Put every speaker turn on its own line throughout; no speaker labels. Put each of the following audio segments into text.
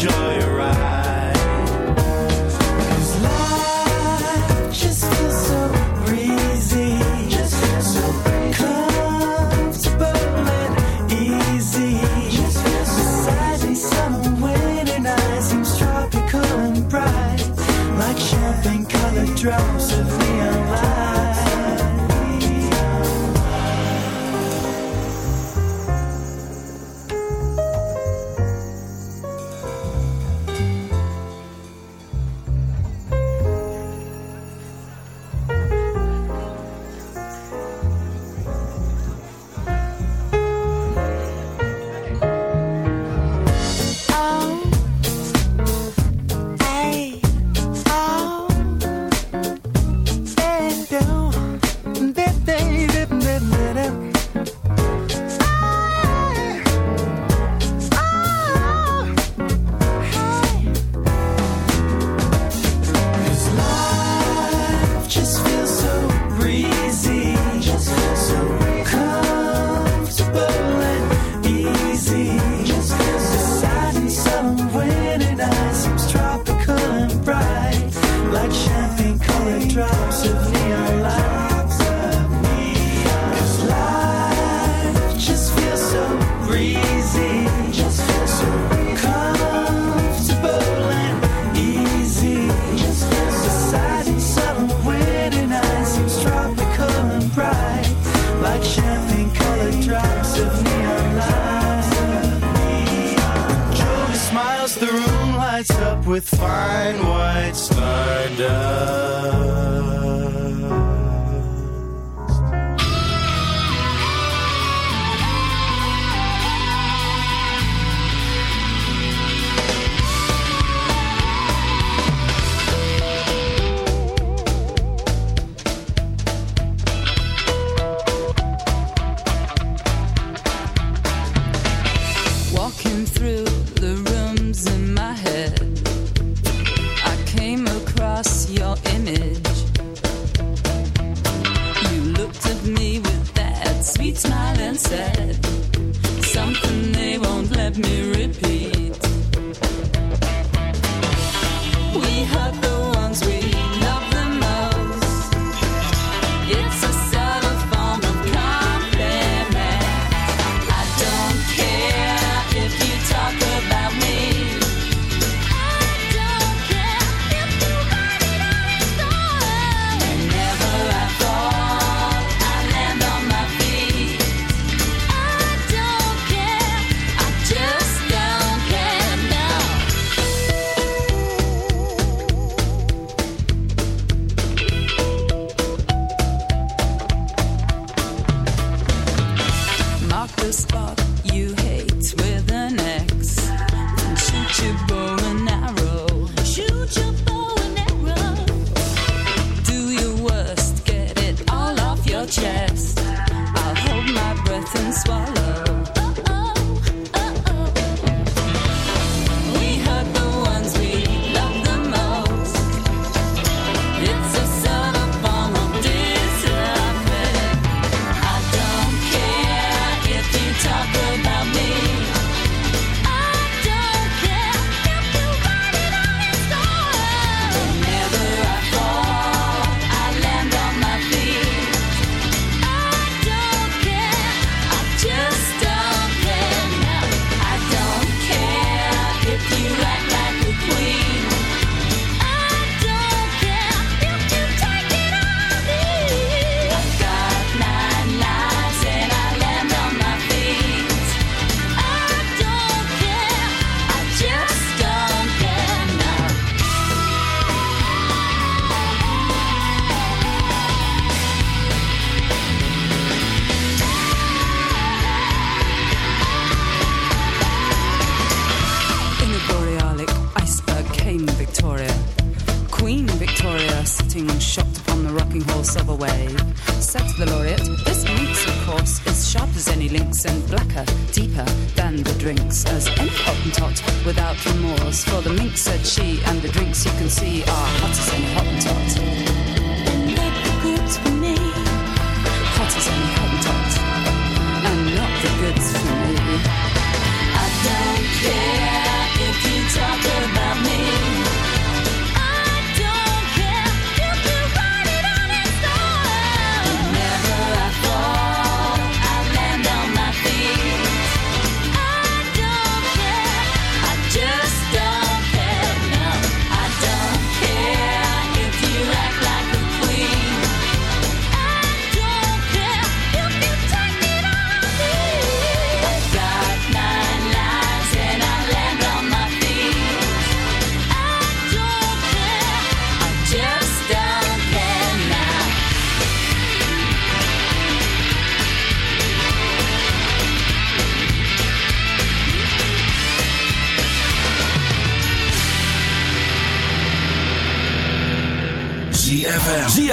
enjoy like champagne colored drops of neon light. Jody smiles, the room lights up with fine white stardust.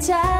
tchau.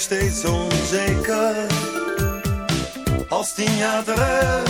steeds onzeker. Als tien jaar terug.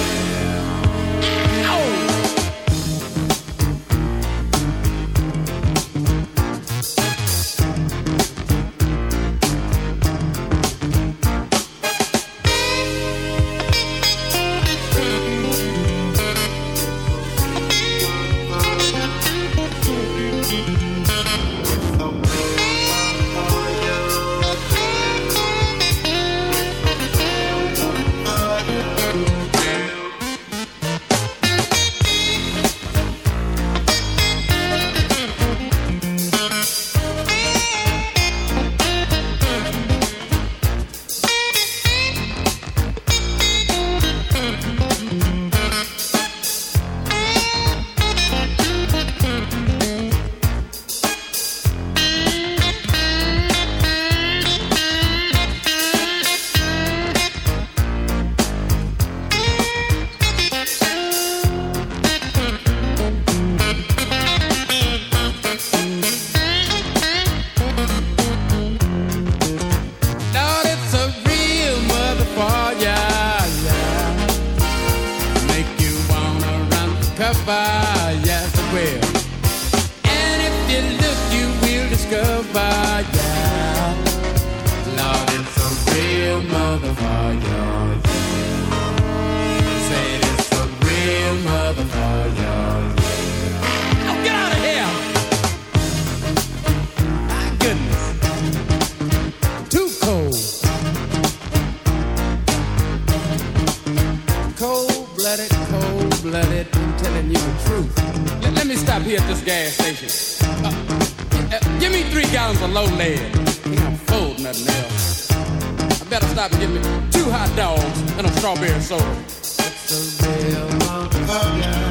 Cold blooded. I'm telling you the truth. Let, let me stop here at this gas station. Uh, uh, give me three gallons of low lead. I'm full, nothing else. I better stop and get me two hot dogs and a strawberry soda. It's a real.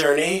journey.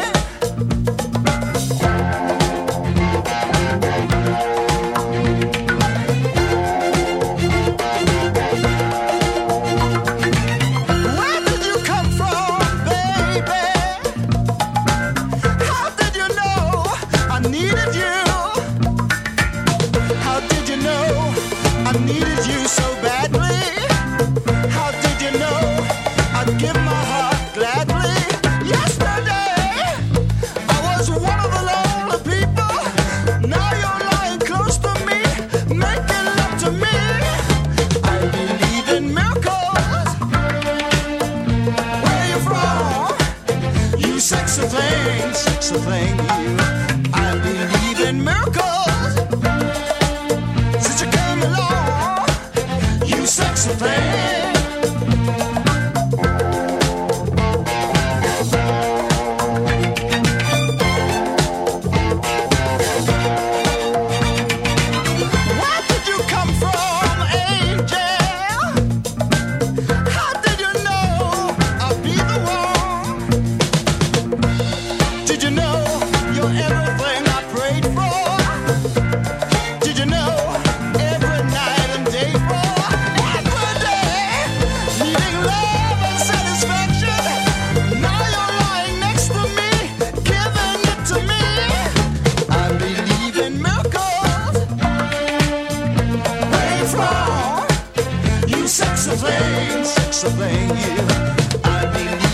explains, explain you. I
mean.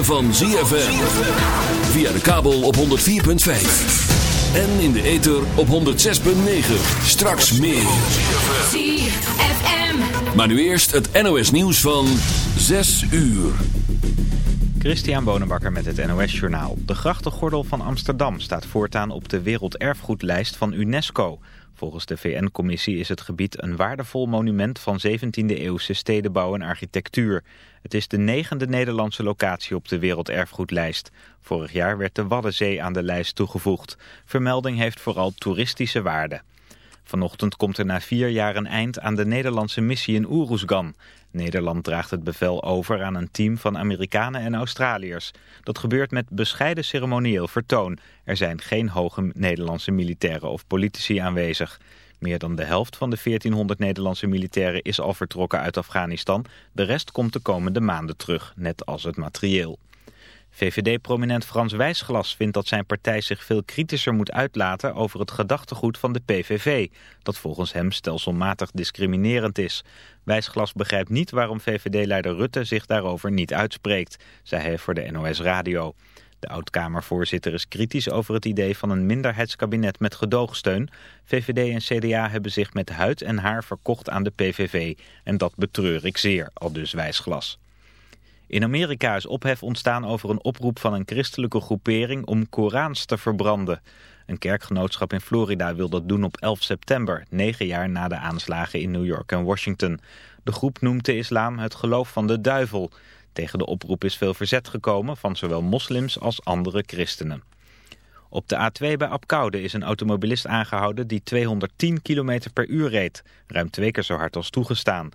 van ZFM. Via de kabel op 104.5. En in de ether op 106.9. Straks meer.
ZFM.
Maar nu eerst het NOS nieuws van 6 uur.
Christian Bonenbakker met het NOS Journaal. De grachtengordel van Amsterdam staat voortaan op de werelderfgoedlijst van UNESCO... Volgens de VN-commissie is het gebied een waardevol monument van 17e-eeuwse stedenbouw en architectuur. Het is de negende Nederlandse locatie op de werelderfgoedlijst. Vorig jaar werd de Waddenzee aan de lijst toegevoegd. Vermelding heeft vooral toeristische waarde. Vanochtend komt er na vier jaar een eind aan de Nederlandse missie in Oeroesgan. Nederland draagt het bevel over aan een team van Amerikanen en Australiërs. Dat gebeurt met bescheiden ceremonieel vertoon. Er zijn geen hoge Nederlandse militairen of politici aanwezig. Meer dan de helft van de 1400 Nederlandse militairen is al vertrokken uit Afghanistan. De rest komt de komende maanden terug, net als het materieel. VVD-prominent Frans Wijsglas vindt dat zijn partij zich veel kritischer moet uitlaten over het gedachtegoed van de PVV, dat volgens hem stelselmatig discriminerend is. Wijsglas begrijpt niet waarom VVD-leider Rutte zich daarover niet uitspreekt, zei hij voor de NOS Radio. De oud-Kamervoorzitter is kritisch over het idee van een minderheidskabinet met gedoogsteun. VVD en CDA hebben zich met huid en haar verkocht aan de PVV en dat betreur ik zeer, al dus Wijsglas. In Amerika is ophef ontstaan over een oproep van een christelijke groepering om Korans te verbranden. Een kerkgenootschap in Florida wil dat doen op 11 september, negen jaar na de aanslagen in New York en Washington. De groep noemt de islam het geloof van de duivel. Tegen de oproep is veel verzet gekomen van zowel moslims als andere christenen. Op de A2 bij Apkoude is een automobilist aangehouden die 210 km per uur reed. Ruim twee keer zo hard als toegestaan.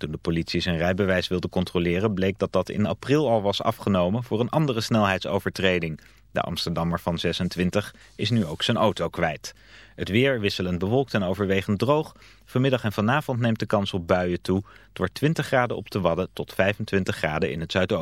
Toen de politie zijn rijbewijs wilde controleren bleek dat dat in april al was afgenomen voor een andere snelheidsovertreding. De Amsterdammer van 26 is nu ook zijn auto kwijt. Het weer wisselend bewolkt en overwegend droog. Vanmiddag en vanavond neemt de kans op buien toe. Wordt 20 graden op de Wadden tot 25 graden in het zuidoosten.